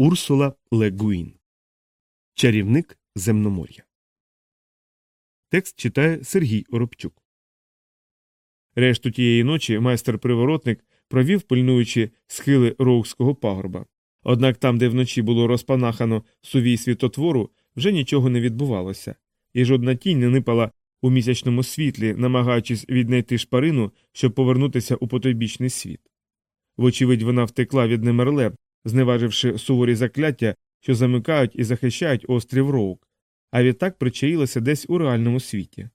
Урсула Легуін. Чарівник земномор'я. Текст читає Сергій Оробчук. Решту тієї ночі майстер приворотник провів, пильнуючи схили роукського пагорба. Однак там, де вночі було розпанахано сувій світотвору, вже нічого не відбувалося, і жодна тінь не нипала у місячному світлі, намагаючись віднайти шпарину, щоб повернутися у потойбічний світ. Вочевидь, вона втекла від Немерле, зневаживши суворі закляття, що замикають і захищають острів Роук, а відтак причаїлася десь у реальному світі.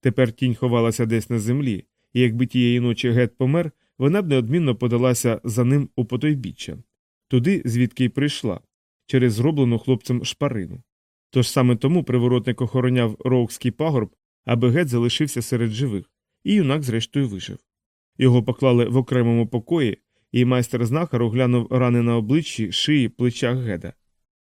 Тепер тінь ховалася десь на землі, і якби тієї ночі гет помер, вона б неодмінно подалася за ним у потойбіччя, туди, звідки й прийшла, через зроблену хлопцем шпарину. Тож саме тому приворотник охороняв роукський пагорб, аби гет залишився серед живих, і юнак, зрештою, вижив. Його поклали в окремому покої, і майстер знахар оглянув рани на обличчі, шиї, плечах геда.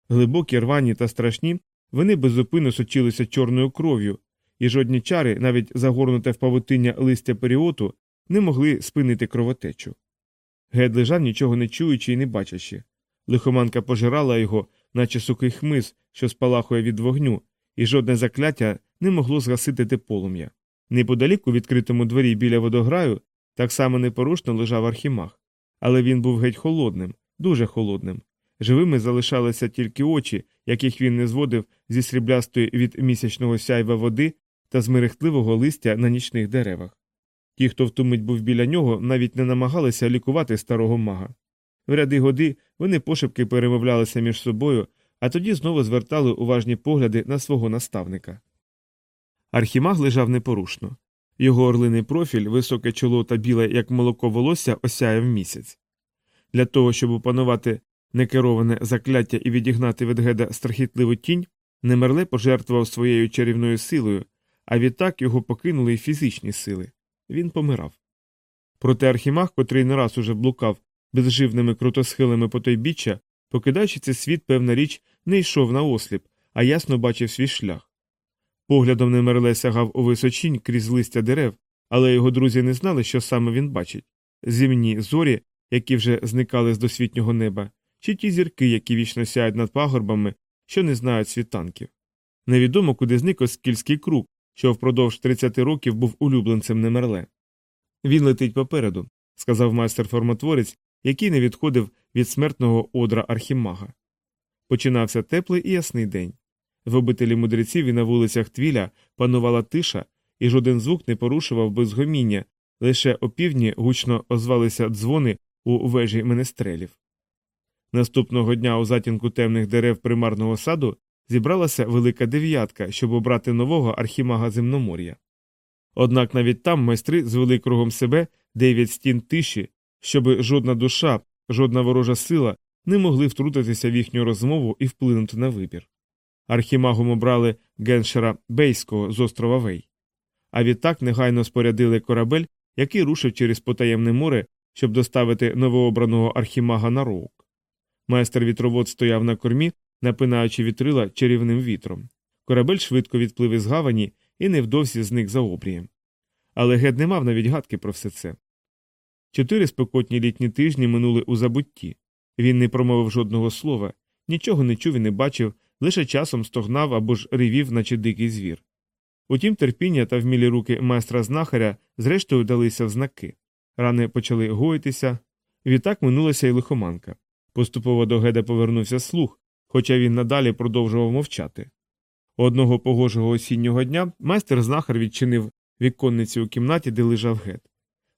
Глибокі, рвані та страшні, вони безупинно сочилися чорною кров'ю, і жодні чари, навіть загорнуте в павутиння листя періоту, не могли спинити кровотечу. Гед лежав, нічого не чуючи і не бачачи. Лихоманка пожирала його, наче сухий хмиз, що спалахує від вогню, і жодне закляття не могло згасити те полум'я. Неподалік у відкритому двері біля водограю так само непорушно лежав архімах, але він був геть холодним, дуже холодним. Живими залишалися тільки очі, яких він не зводив зі сріблястої від місячного сяйва води та з мерехтливого листя на нічних деревах. Ті, хто в ту був біля нього, навіть не намагалися лікувати старого мага. В ряди годи вони пошепки перемовлялися між собою, а тоді знову звертали уважні погляди на свого наставника. Архімаг лежав непорушно. Його орлиний профіль, високе чоло та біле, як молоко волосся, осяяв місяць. Для того, щоб опанувати некероване закляття і відігнати від геда страхітливу тінь, Немерле пожертвував своєю чарівною силою, а відтак його покинули й фізичні сили. Він помирав. Проте архімаг, котрий не раз уже блукав безживними крутосхилами потойбіччя, покидаючи цей світ, певна річ, не йшов на осліп, а ясно бачив свій шлях. Поглядом Немерле сягав у височінь крізь листя дерев, але його друзі не знали, що саме він бачить зімні зорі, які вже зникали з досвітнього неба, чи ті зірки, які вічно сяють над пагорбами, що не знають світанків. Невідомо, куди зник оскільський круг, що впродовж 30 років був улюбленцем Немерле. Він летить попереду, сказав майстер формотворець, який не відходив від смертного одра архімага. Починався теплий і ясний день. В обителі мудреців і на вулицях Твіля панувала тиша, і жоден звук не порушував безгоміння, лише опівдні гучно озвалися дзвони у вежі менестрелів. Наступного дня у затінку темних дерев примарного саду зібралася велика дев'ятка, щоб обрати нового архімага земномор'я. Однак навіть там майстри звели кругом себе дев'ять стін тиші, щоб жодна душа, жодна ворожа сила не могли втрутитися в їхню розмову і вплинути на вибір. Архімагом обрали геншера Бейського з острова Вей. А відтак негайно спорядили корабель, який рушив через потаємне море, щоб доставити новообраного архімага на роук. Майстер вітровод стояв на кормі, напинаючи вітрила чарівним вітром. Корабель швидко відплив із гавані і невдовзі зник за обрієм. Але гед не мав навіть гадки про все це. Чотири спекотні літні тижні минули у забутті. Він не промовив жодного слова, нічого не чув і не бачив, лише часом стогнав або ж ревів, наче дикий звір. Утім, терпіння та вмілі руки майстра знахаря зрештою далися в знаки. Рани почали гоїтися, відтак минулася й лихоманка. Поступово до геда повернувся слух, хоча він надалі продовжував мовчати. Одного погожого осіннього дня майстер знахар відчинив віконницю у кімнаті, де лежав гет.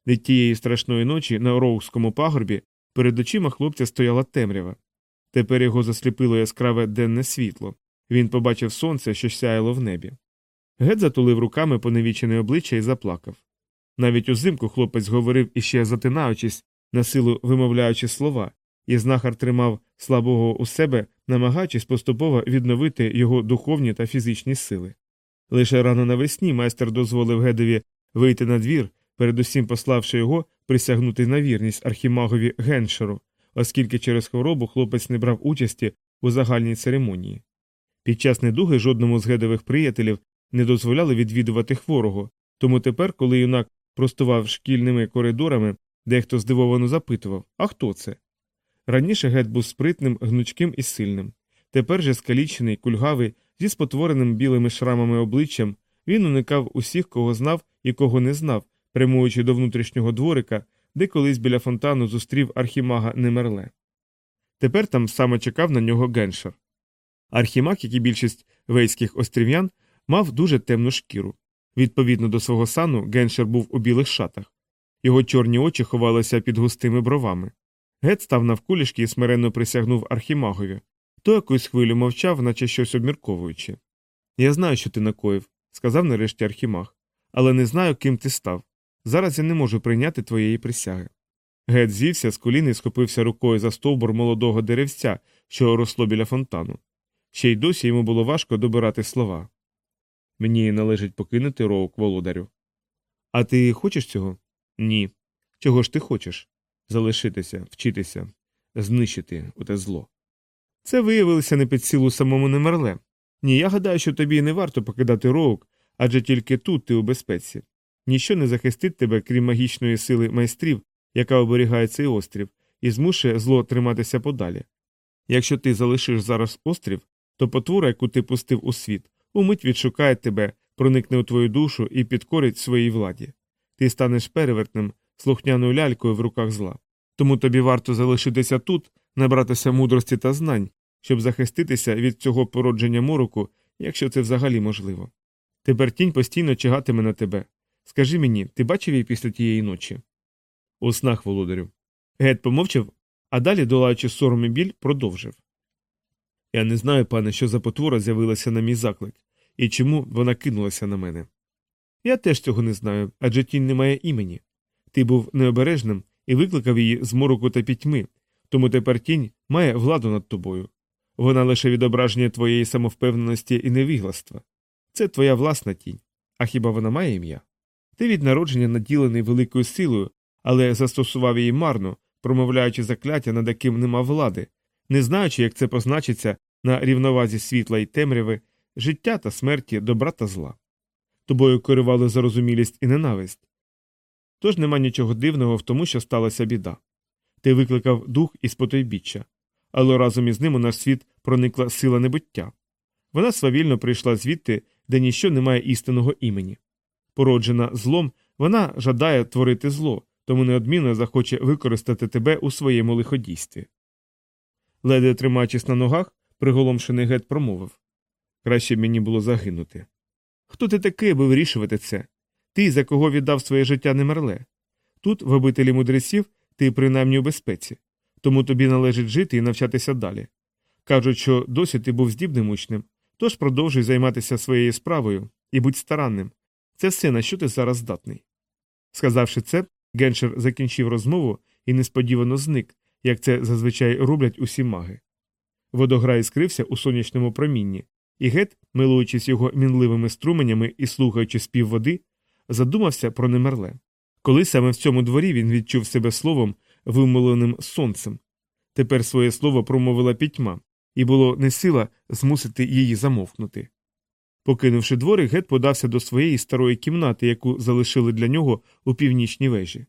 Від тієї страшної ночі на Роукському пагорбі перед очима хлопця стояла темрява. Тепер його засліпило яскраве денне світло. Він побачив сонце, що сяяло в небі. Гет затулив руками поневічене обличчя і заплакав. Навіть узимку хлопець говорив іще затинаючись, на силу вимовляючи слова, і знахар тримав слабого у себе, намагаючись поступово відновити його духовні та фізичні сили. Лише рано навесні майстер дозволив Гедові вийти на двір, передусім пославши його присягнути на вірність архімагові Геншеру, оскільки через хворобу хлопець не брав участі у загальній церемонії. Під час недуги жодному з гедових приятелів не дозволяли відвідувати хворого, тому тепер, коли юнак простував шкільними коридорами, дехто здивовано запитував А хто це? Раніше гет був спритним, гнучким і сильним. Тепер же скалічений, кульгавий, зі спотвореним білими шрамами обличчям, він уникав усіх, кого знав і кого не знав, прямуючи до внутрішнього дворика, де колись біля фонтану зустрів архімага Немерле. Тепер там саме чекав на нього геншер. Архімаг, як і більшість вейських острів'ян, мав дуже темну шкіру. Відповідно до свого сану, геншер був у білих шатах. Його чорні очі ховалися під густими бровами. Гет став навколішки і смиренно присягнув архімагові. Той якусь хвилю мовчав, наче щось обмірковуючи. Я знаю, що ти накоїв, сказав нарешті архімаг, але не знаю, ким ти став. Зараз я не можу прийняти твоєї присяги. Гет зівся з колін і схопився рукою за стовбур молодого деревця, що росло біля фонтану. Ще й досі йому було важко добирати слова. Мені належить покинути роук володарю. А ти хочеш цього? Ні. Чого ж ти хочеш? Залишитися, вчитися, знищити оте зло. Це виявилося не під силу самому Немерле. Ні, я гадаю, що тобі не варто покидати роук, адже тільки тут ти у безпеці. Ніщо не захистить тебе, крім магічної сили майстрів, яка оберігає цей острів, і змушує зло триматися подалі. Якщо ти залишиш зараз острів, то потвора, яку ти пустив у світ, умить відшукає тебе, проникне у твою душу і підкорить своїй владі. Ти станеш перевертним, слухняною лялькою в руках зла. Тому тобі варто залишитися тут, набратися мудрості та знань, щоб захиститися від цього породження мороку, якщо це взагалі можливо. Тепер тінь постійно чигатиме на тебе. Скажи мені, ти бачив її після тієї ночі? У снах, володарю. Гет помовчав, а далі, долаючи сором і біль, продовжив. Я не знаю, пане, що за потвора з'явилася на мій заклик, і чому вона кинулася на мене. Я теж цього не знаю, адже тінь не має імені. Ти був необережним і викликав її з мороку та пітьми, тому тепер тінь має владу над тобою. Вона лише відображення твоєї самовпевненості і невігластва. Це твоя власна тінь. А хіба вона має ім'я? Ти від народження наділений великою силою, але застосував її марно, промовляючи закляття, над яким нема влади, не знаючи, як це позначиться на рівновазі світла і темряви, життя та смерті, добра та зла. Тобою керували зарозумілість і ненависть. Тож нема нічого дивного в тому, що сталася біда. Ти викликав дух із потойбіччя, але разом із ним у наш світ проникла сила небуття. Вона свавільно прийшла звідти, де ніщо не має істинного імені. Породжена злом, вона жадає творити зло, тому неодмінно захоче використати тебе у своєму лиходійстві. Ледве тримаючись на ногах, приголомшений гет промовив Краще мені було загинути. Хто ти такий, аби вирішувати це? Ти, за кого віддав своє життя Немерле? Тут, в обителі мудреців, ти принаймні у безпеці, тому тобі належить жити і навчатися далі. Кажуть, що досі ти був здібним учнем, тож продовжуй займатися своєю справою і будь старанним. Це все, на що ти зараз здатний. Сказавши це, Геншер закінчив розмову і несподівано зник, як це зазвичай роблять усі маги. Водограй скрився у сонячному промінні, і гет, милуючись його мінливими струменями і слухаючи спів води, задумався про немерле. Коли саме в цьому дворі він відчув себе словом, вимоленим сонцем. Тепер своє слово промовила пітьма, і було не сила змусити її замовкнути. Покинувши двори, гет подався до своєї старої кімнати, яку залишили для нього у північній вежі.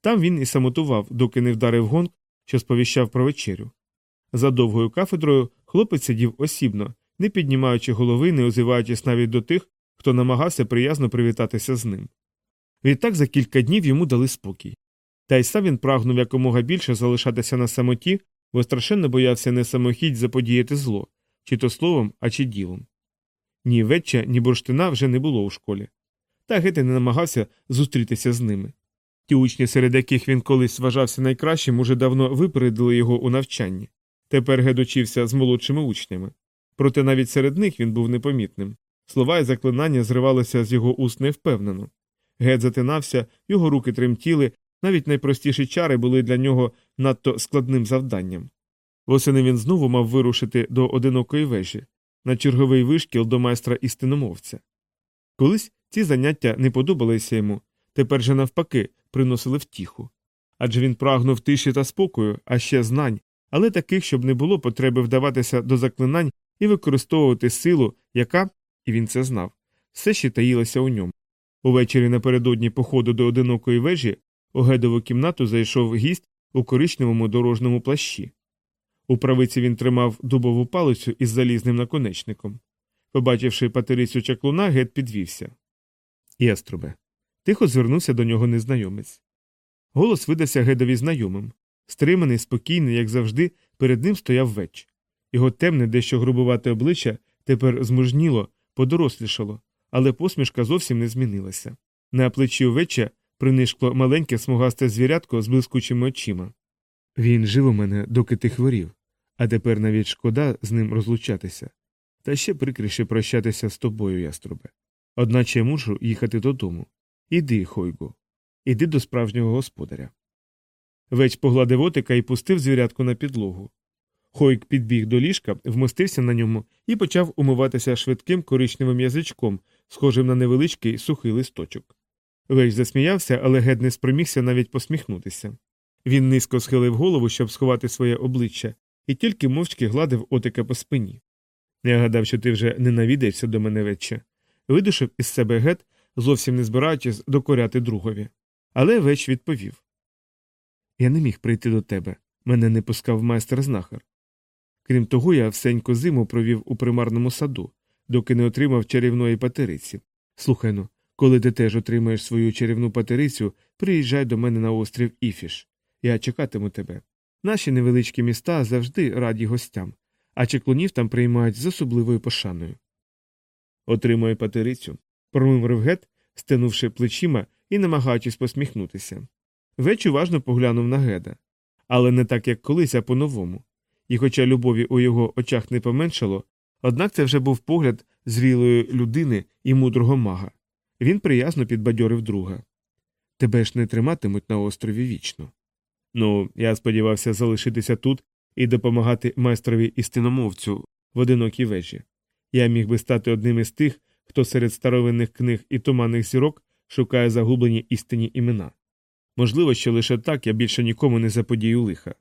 Там він і самотував, доки не вдарив гонг, що сповіщав про вечерю. За довгою кафедрою хлопець сидів осібно, не піднімаючи голови, не озиваючись навіть до тих, хто намагався приязно привітатися з ним. Відтак за кілька днів йому дали спокій. Та й сам він прагнув якомога більше залишатися на самоті, бо страшенно боявся не самохідь заподіяти зло, чи то словом, а чи ділом. Ні веча, ні бурштина вже не було у школі. Та гети не намагався зустрітися з ними. Ті учні, серед яких він колись вважався найкращим, уже давно випередили його у навчанні. Тепер Гед учився з молодшими учнями. Проте навіть серед них він був непомітним. Слова і заклинання зривалися з його уст невпевнено. Гед затинався, його руки тремтіли, навіть найпростіші чари були для нього надто складним завданням. Восени він знову мав вирушити до одинокої вежі, на черговий вишкіл до майстра істиномовця. Колись ці заняття не подобалися йому, тепер же навпаки приносили втіху. Адже він прагнув тиші та спокою, а ще знань, але таких, щоб не було потреби вдаватися до заклинань і використовувати силу, яка, і він це знав, все ще таїлася у ньому. Увечері напередодні походу до одинокої вежі у гедову кімнату зайшов гість у коричневому дорожньому плащі. У правиці він тримав дубову палицю із залізним наконечником. Побачивши патерицю чаклуна, гет підвівся. Яструбе. Тихо звернувся до нього незнайомець. Голос видався гедові знайомим. Стриманий, спокійний, як завжди, перед ним стояв веч. Його темне, дещо грубувате обличчя тепер змужніло, подорослішало, але посмішка зовсім не змінилася. На плечі у веча принишкло маленьке смугасте звірятко з блискучими очима. Він жив у мене, доки ти хворів, а тепер навіть шкода з ним розлучатися. Та ще прикріше прощатися з тобою, яструбе. Одначе я мушу їхати додому. Іди, Хойгу, іди до справжнього господаря. Веч погладив отика і пустив звірятку на підлогу. Хойк підбіг до ліжка, вмостився на ньому і почав умиватися швидким коричневим язичком, схожим на невеличкий сухий листочок. Веч засміявся, але гед не спромігся навіть посміхнутися. Він низько схилив голову, щоб сховати своє обличчя, і тільки мовчки гладив отика по спині. Я гадав, що ти вже не навідаєшся до мене вече. Видушив із себе гет, зовсім не збираючись докоряти другові. Але веч відповів Я не міг прийти до тебе. Мене не пускав майстер знахар. Крім того, я всеньку зиму провів у примарному саду, доки не отримав чарівної патериці. Слухай ну, коли ти теж отримаєш свою чарівну патерицю, приїжджай до мене на острів Іфіш. Я чекатиму тебе. Наші невеличкі міста завжди раді гостям, а чеклунів там приймають з особливою пошаною. Отримаю патерицю, промимрив гет, стенувши плечима і намагаючись посміхнутися. Веч уважно поглянув на геда. Але не так, як колись, а по-новому. І хоча любові у його очах не поменшало, однак це вже був погляд зрілої людини і мудрого мага. Він приязно підбадьорив друга. Тебе ж не триматимуть на острові вічно. Ну, я сподівався залишитися тут і допомагати майстрові істиномовцю в одинокій вежі. Я міг би стати одним із тих, хто серед старовинних книг і туманних зірок шукає загублені істинні імена. Можливо, що лише так я більше нікому не заподію лиха.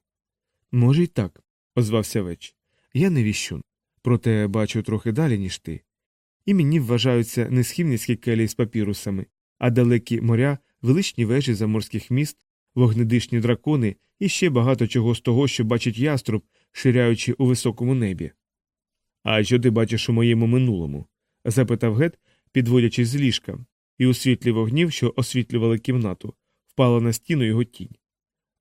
Може, й так, озвався веч. Я не віщун, проте бачу трохи далі, ніж ти. І мені вважаються не схівницькі келії з папірусами, а далекі моря, величні вежі заморських міст, вогнедишні дракони і ще багато чого з того, що бачить яструб, ширяючи у високому небі. А що ти бачиш у моєму минулому? запитав гет, підводячись з ліжка, і у світлі вогнів, що освітлювали кімнату, впала на стіну його тінь.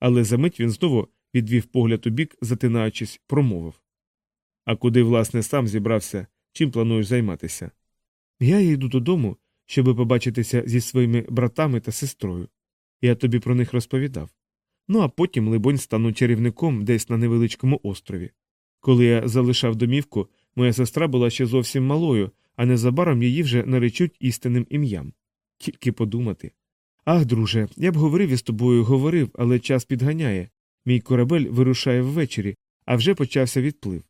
Але за мить він знову відвів погляд у бік, затинаючись, промовив А куди, власне, сам зібрався, чим плануєш займатися? Я йду додому, щоби побачитися зі своїми братами та сестрою. Я тобі про них розповідав. Ну а потім, либонь, стану чарівником десь на невеличкому острові. Коли я залишав домівку, моя сестра була ще зовсім малою, а незабаром її вже наречуть істинним ім'ям. Тільки подумати. Ах, друже, я б говорив із тобою, говорив, але час підганяє. Мій корабель вирушає ввечері, а вже почався відплив.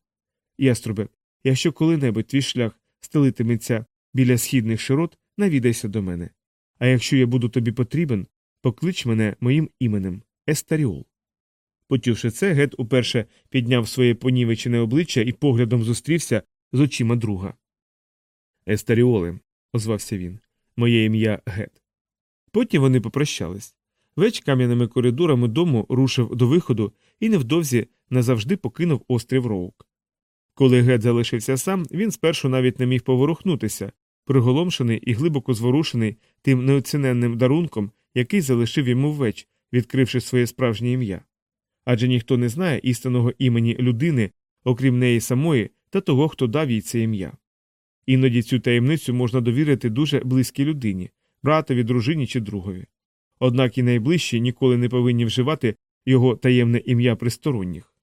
Яструбе, якщо коли-небудь твій шлях стелитиметься біля східних широт, навідайся до мене. А якщо я буду тобі потрібен, поклич мене моїм іменем Естаріол. Почувши це, Гет уперше підняв своє понівечене обличчя і поглядом зустрівся з очима друга. Естаріоле, озвався він, моє ім'я Гет. Потім вони попрощались. Веч кам'яними коридорами дому рушив до виходу і невдовзі назавжди покинув острів Роук. Коли Гет залишився сам, він спершу навіть не міг поворухнутися, приголомшений і глибоко зворушений тим неоціненним дарунком, який залишив йому веч, відкривши своє справжнє ім'я. Адже ніхто не знає істинного імені людини, окрім неї самої та того, хто дав їй це ім'я. Іноді цю таємницю можна довірити дуже близькій людині, братові, дружині чи другові. Однак і найближчі ніколи не повинні вживати його таємне ім'я присторонніх.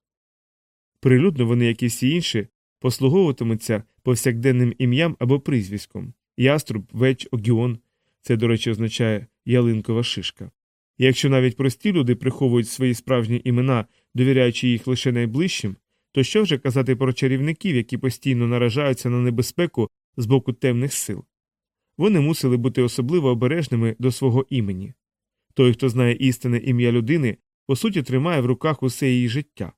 Прилюдно вони, як і всі інші, послуговуватимуться повсякденним ім'ям або прізвиськом яструб, веч, огіон це, до речі, означає ялинкова шишка. І якщо навіть прості люди приховують свої справжні імена, довіряючи їх лише найближчим, то що вже казати про чарівників, які постійно наражаються на небезпеку з боку темних сил? Вони мусили бути особливо обережними до свого імені. Той, хто знає істинне ім'я людини, по суті тримає в руках усе її життя.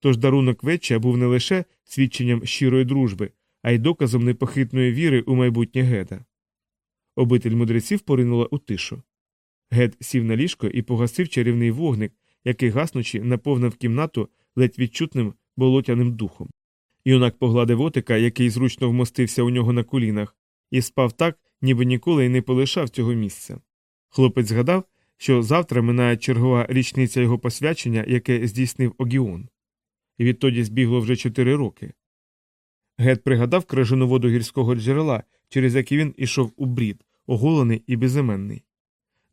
Тож дарунок веча був не лише свідченням щирої дружби, а й доказом непохитної віри у майбутнє геда. Обитель мудреців поринула у тишу. Гед сів на ліжко і погасив чарівний вогник, який гаснучи наповнив кімнату ледь відчутним болотяним духом. Юнак погладив отика, який зручно вмостився у нього на колінах, і спав так, ніби ніколи й не полишав цього місця. Хлопець згадав, що завтра минає чергова річниця його посвячення, яке здійснив Огіон. І відтоді збігло вже чотири роки. Гет пригадав крижану воду гірського джерела, через який він ішов у брід, оголений і безіменний.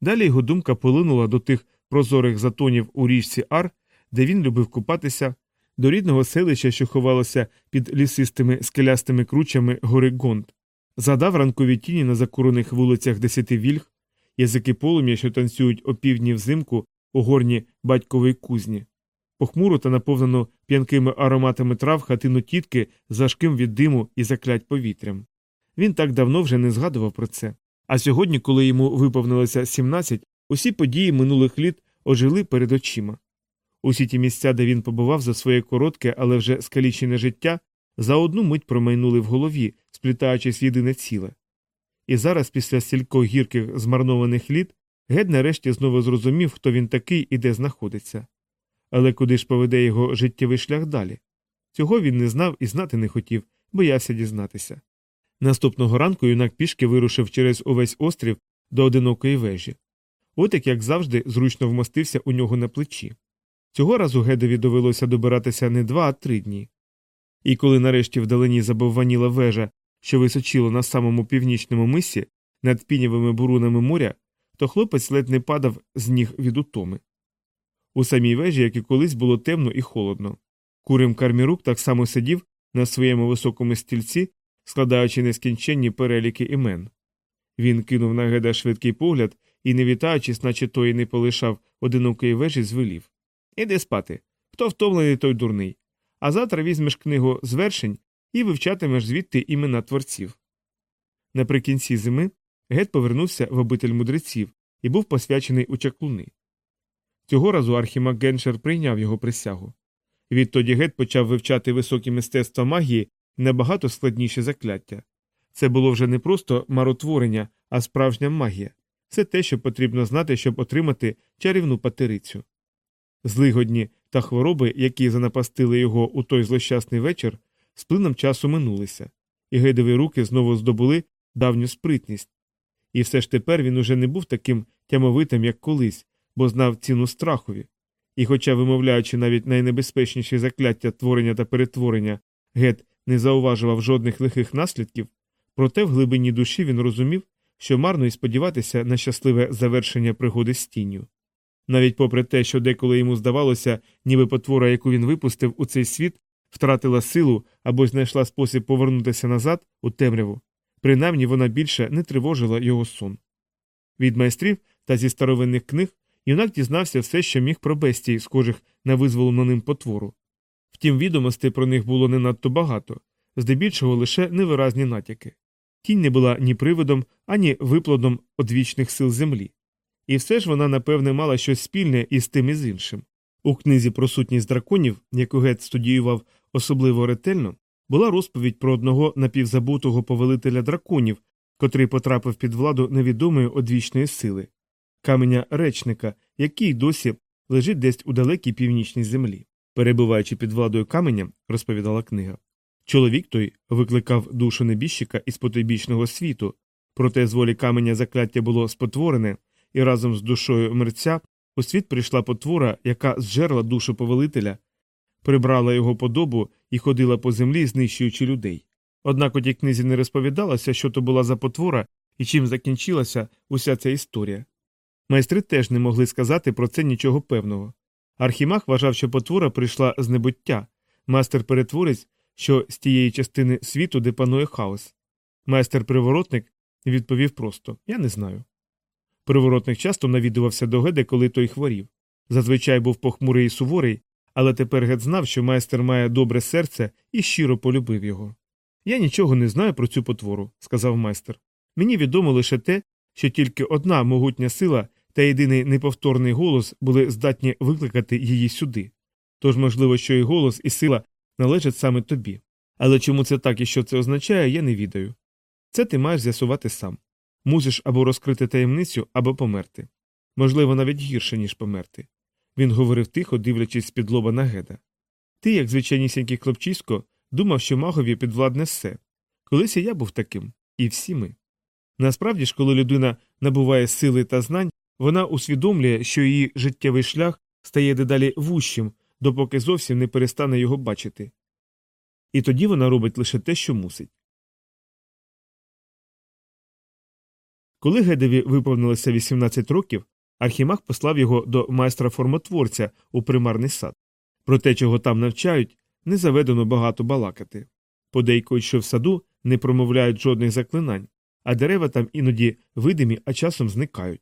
Далі його думка полинула до тих прозорих затонів у річці Ар, де він любив купатися, до рідного селища, що ховалося під лісистими скелястими кручами гори Гонд, задав ранкові тіні на закурених вулицях десяти вільг, язики полум'я, що танцюють опівдні взимку у горні батькової кузні, похмуру та наповнену п'янкими ароматами трав хатину тітки важким від диму і заклять повітрям. Він так давно вже не згадував про це. А сьогодні, коли йому виповнилося 17, усі події минулих літ ожили перед очима. Усі ті місця, де він побував за своє коротке, але вже скалічене життя, за одну мить промайнули в голові, сплітаючись в єдине ціле. І зараз, після стількох гірких змарнованих літ, Гед нарешті знову зрозумів, хто він такий і де знаходиться. Але куди ж поведе його життєвий шлях далі? Цього він не знав і знати не хотів, боявся дізнатися. Наступного ранку юнак пішки вирушив через увесь острів до одинокої вежі. Отик, як завжди, зручно вмостився у нього на плечі. Цього разу Гедові довелося добиратися не два, а три дні. І коли нарешті вдалині забовваніла вежа, що височила на самому північному мисі над пінявими бурунами моря, то хлопець ледь не падав з ніг від утоми. У самій вежі, як і колись, було темно і холодно. Курим Кармірук так само сидів на своєму високому стільці, складаючи нескінченні переліки імен. Він кинув на геда швидкий погляд і, не вітаючись, наче той не полишав одинокої вежі, звелів Іди спати. Хто втомлений, той дурний. А завтра візьмеш книгу звершень і вивчатимеш звідти імена творців. Наприкінці зими гет повернувся в обитель мудреців і був посвячений у чаклуни. Цього разу Архімаг Геншер прийняв його присягу. Відтоді гет почав вивчати високі мистецтва магії набагато складніші закляття. Це було вже не просто маротворення, а справжня магія. Це те, що потрібно знати, щоб отримати чарівну патерицю. Злигодні та хвороби, які занапастили його у той злощасний вечір, з плином часу минулися, і гейдові руки знову здобули давню спритність. І все ж тепер він уже не був таким тямовитим, як колись, бо знав ціну страхові. І, хоча, вимовляючи навіть найнебезпечніші закляття творення та перетворення, гет не зауважував жодних лихих наслідків, проте в глибині душі він розумів, що марно й сподіватися на щасливе завершення пригоди з тінню. Навіть попри те, що деколи йому здавалося, ніби потвора, яку він випустив у цей світ, втратила силу або знайшла спосіб повернутися назад у темряву, принаймні вона більше не тривожила його сон. Від майстрів та зі старовинних книг юнак дізнався все, що міг про бестій, схожих на визволену ним потвору. Втім, відомостей про них було не надто багато, здебільшого лише невиразні натяки. Тінь не була ні привидом, ані виплодом одвічних сил землі. І все ж вона, напевне, мала щось спільне із тим і з іншим. У книзі про сутність драконів, яку Гет студіював особливо ретельно, була розповідь про одного напівзабутого повелителя драконів, котрий потрапив під владу невідомої одвічної сили, каменя речника, який досі лежить десь у далекій північній землі. Перебуваючи під владою каменя, розповідала книга. Чоловік той викликав душу небіжчика із потойбічного світу, проте з волі каменя закляття було спотворене, і разом з душою мерця у світ прийшла потвора, яка зжерла душу повелителя, прибрала його подобу і ходила по землі, знищуючи людей. Однак у тій книзі не розповідалося, що то була за потвора і чим закінчилася уся ця історія. Майстри теж не могли сказати про це нічого певного. Архімах вважав, що потвора прийшла з небуття, майстер перетворець, що з тієї частини світу, де панує хаос. Майстер приворотник відповів просто Я не знаю. Приворотник часто навідувався до Геде, коли той хворів. Зазвичай був похмурий і суворий, але тепер Гед знав, що майстер має добре серце і щиро полюбив його. Я нічого не знаю про цю потвору, сказав майстер. Мені відомо лише те, що тільки одна могутня сила та єдиний неповторний голос були здатні викликати її сюди. Тож, можливо, що і голос, і сила належать саме тобі. Але чому це так і що це означає, я не відаю. Це ти маєш з'ясувати сам. Мусиш або розкрити таємницю, або померти. Можливо, навіть гірше, ніж померти. Він говорив тихо, дивлячись з-під лоба на геда. Ти, як звичайнісінький хлопчисько, думав, що магові підвладне все. Колись і я був таким, і всі ми. Насправді ж, коли людина набуває сили та знань, вона усвідомлює, що її життєвий шлях стає дедалі вущим, допоки зовсім не перестане його бачити. І тоді вона робить лише те, що мусить. Коли Гедеві виповнилося 18 років, Архімаг послав його до майстра формотворця у примарний сад. Про те, чого там навчають, не заведено багато балакати. Подейкують, що в саду не промовляють жодних заклинань, а дерева там іноді видимі, а часом зникають.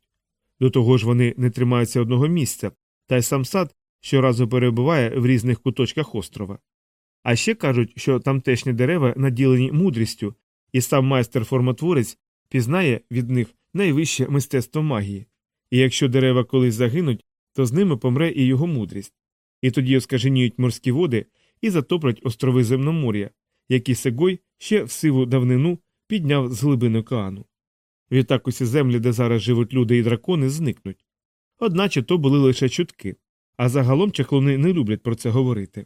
До того ж вони не тримаються одного місця, та й сам сад щоразу перебуває в різних куточках острова. А ще кажуть, що тамтешні дерева наділені мудрістю, і сам майстер формотворець пізнає від них найвище мистецтво магії. І якщо дерева колись загинуть, то з ними помре і його мудрість. І тоді оскаженіють морські води і затоплять острови Земномор'я, які Сегой ще в сиву давнину підняв з глибин океану. Відтак усі землі, де зараз живуть люди і дракони, зникнуть. Одначе то були лише чутки, а загалом чаклуни не люблять про це говорити.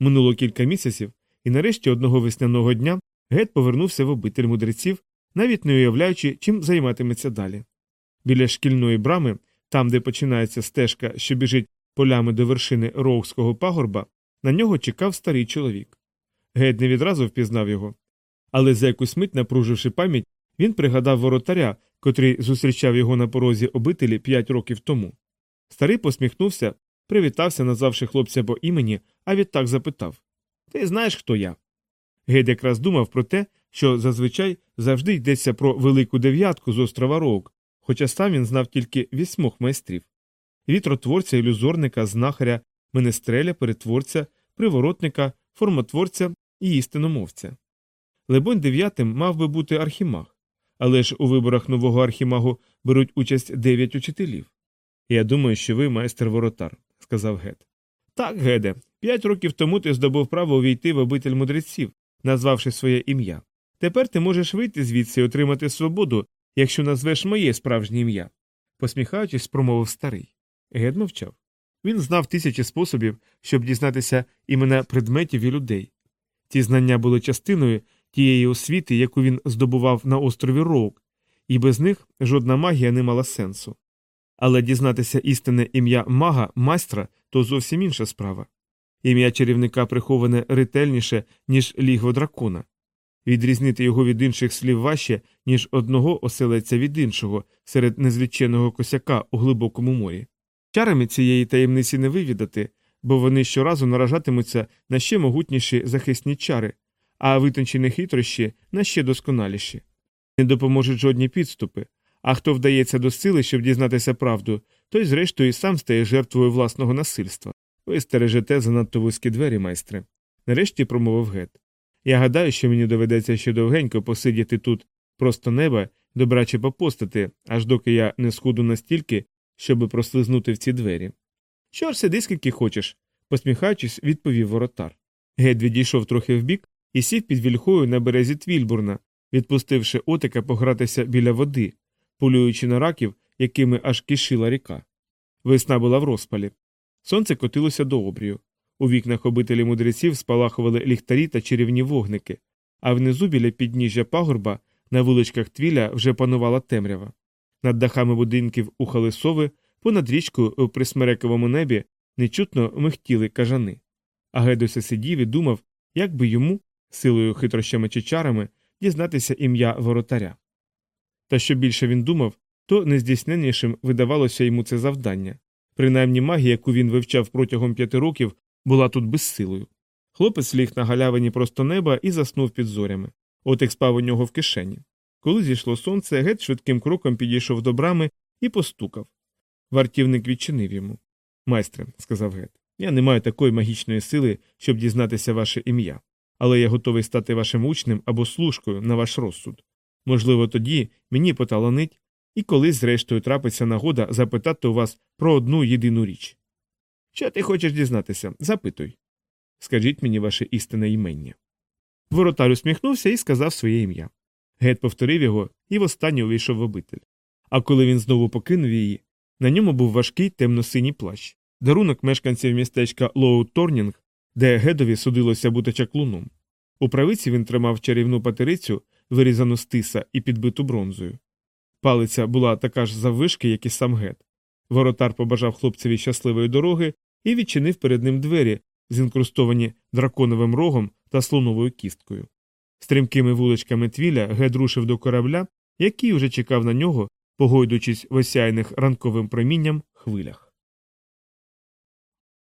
Минуло кілька місяців, і нарешті одного весняного дня гет повернувся в обитель мудреців, навіть не уявляючи, чим займатиметься далі. Біля шкільної брами, там, де починається стежка, що біжить полями до вершини Роукського пагорба, на нього чекав старий чоловік. Гет не відразу впізнав його. Але за якусь мить, напруживши пам'ять, він пригадав воротаря, котрий зустрічав його на порозі обителі п'ять років тому. Старий посміхнувся, привітався, назвавши хлопця по імені, а відтак запитав Ти знаєш, хто я? Гейд якраз думав про те, що зазвичай завжди йдеться про велику дев'ятку з острова Роук, хоча сам він знав тільки вісьмох майстрів вітротворця, ілюзорника, знахаря, менестреля, перетворця, приворотника, формотворця і істиномовця. Лебонь дев'ятим мав би бути архімаг, але ж у виборах нового архімагу беруть участь дев'ять учителів. Я думаю, що ви майстер воротар, сказав Гет. Так, Геде, п'ять років тому ти здобув право увійти в обитель мудреців, назвавши своє ім'я. Тепер ти можеш вийти звідси і отримати свободу, якщо назвеш моє справжнє ім'я. посміхаючись, промовив старий. Гед мовчав. Він знав тисячі способів, щоб дізнатися імена предметів і людей. Ці знання були частиною тієї освіти, яку він здобував на острові Роук, і без них жодна магія не мала сенсу. Але дізнатися істинне ім'я мага, майстра то зовсім інша справа. Ім'я чарівника приховане ретельніше, ніж лігво дракона. Відрізнити його від інших слів важче, ніж одного оселеця від іншого серед незвичайного косяка у глибокому морі. Чарами цієї таємниці не вивідати, бо вони щоразу наражатимуться на ще могутніші захисні чари, а витончені хитрощі на ще досконаліші. Не допоможуть жодні підступи, а хто вдається до сили, щоб дізнатися правду, той, зрештою, сам стає жертвою власного насильства. Ви стережете занадто вузькі двері, майстре. Нарешті промовив гет. Я гадаю, що мені доведеться ще довгенько посидіти тут просто неба, добраче попостати, аж доки я не схуду настільки, щоби прослизнути в ці двері. Що ж сиди, скільки хочеш, посміхаючись, відповів воротар. Гет відійшов трохи вбік і сів під вільхою на березі Твільбурна, відпустивши отика погратися біля води, полюючи на раків, якими аж кишила ріка. Весна була в розпалі. Сонце котилося до обрію. У вікнах обителі мудреців спалахували ліхтарі та чарівні вогники, а внизу біля підніжжя пагорба на вуличках твіля вже панувала темрява. Над дахами будинків ухали сови, понад річкою у присмерековому небі нечутно михтіли кажани. А Гедося сидів і думав, як би йому, силою хитрощами чи чарами, дізнатися ім'я воротаря. Та що більше він думав, то нездійсненнішим видавалося йому це завдання. Принаймні магія, яку він вивчав протягом п'яти років, була тут безсилою. Хлопець ліг на галявині просто неба і заснув під зорями. Отик спав у нього в кишені. Коли зійшло сонце, гет швидким кроком підійшов до брами і постукав. Вартівник відчинив йому. Майстре, сказав гет, я не маю такої магічної сили, щоб дізнатися ваше ім'я, але я готовий стати вашим учнем або служкою на ваш розсуд. Можливо, тоді мені поталанить, і колись, зрештою, трапиться нагода запитати у вас про одну єдину річ. Що ти хочеш дізнатися? Запитуй. Скажіть мені ваше істинне імення. Воротар усміхнувся і сказав своє ім'я. Гет повторив його і востаннє увійшов в обитель. А коли він знову покинув її, на ньому був важкий темно-синій плащ. дарунок мешканців містечка Лоу Торнінг, де Гедові судилося бути чаклуном. У правиці він тримав чарівну патерицю, вирізану з тиса і підбиту бронзою. Палиця була така ж заввишки, як і сам гет. Воротар побажав хлопцеві щасливої дороги і відчинив перед ним двері, зінкрустовані драконовим рогом та слоновою кісткою. Стрімкими вуличками твіля гед рушив до корабля, який уже чекав на нього, погойдучись в осяйних ранковим промінням хвилях.